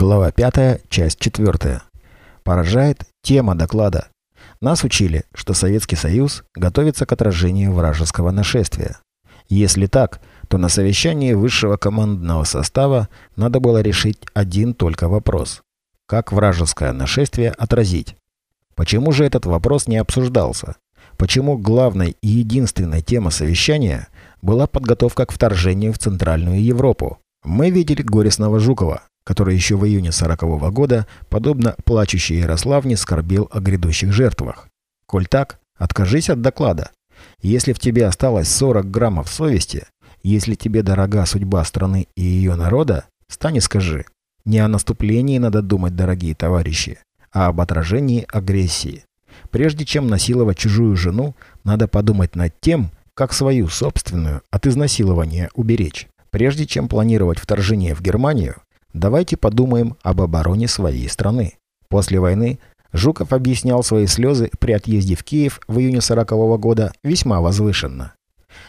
Глава 5, часть 4. Поражает тема доклада. Нас учили, что Советский Союз готовится к отражению вражеского нашествия. Если так, то на совещании высшего командного состава надо было решить один только вопрос. Как вражеское нашествие отразить? Почему же этот вопрос не обсуждался? Почему главной и единственной темой совещания была подготовка к вторжению в Центральную Европу? Мы видели горестного Жукова, который еще в июне 40 -го года, подобно плачущей Ярославне, скорбел о грядущих жертвах. Коль так, откажись от доклада. Если в тебе осталось 40 граммов совести, если тебе дорога судьба страны и ее народа, стань и скажи. Не о наступлении надо думать, дорогие товарищи, а об отражении агрессии. Прежде чем насиловать чужую жену, надо подумать над тем, как свою собственную от изнасилования уберечь. Прежде чем планировать вторжение в Германию, Давайте подумаем об обороне своей страны. После войны Жуков объяснял свои слезы при отъезде в Киев в июне 40 -го года весьма возвышенно.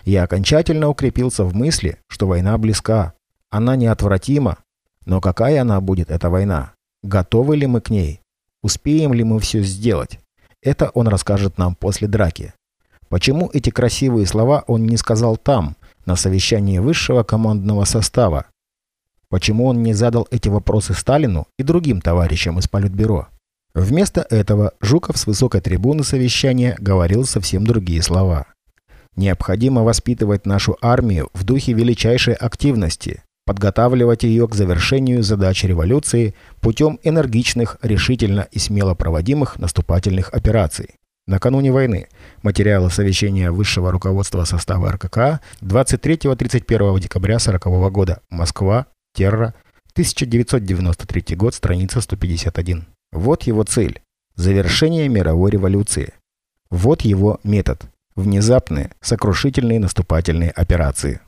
Я окончательно укрепился в мысли, что война близка. Она неотвратима. Но какая она будет, эта война? Готовы ли мы к ней? Успеем ли мы все сделать? Это он расскажет нам после драки. Почему эти красивые слова он не сказал там, на совещании высшего командного состава, Почему он не задал эти вопросы Сталину и другим товарищам из Политбюро? Вместо этого Жуков с высокой трибуны совещания говорил совсем другие слова. Необходимо воспитывать нашу армию в духе величайшей активности, подготавливать ее к завершению задач революции путем энергичных, решительно и смело проводимых наступательных операций. Накануне войны. Материалы совещания высшего руководства состава РКК 23-31 декабря 1940 года. Москва, Терра, 1993 год, страница 151. Вот его цель – завершение мировой революции. Вот его метод – внезапные, сокрушительные наступательные операции.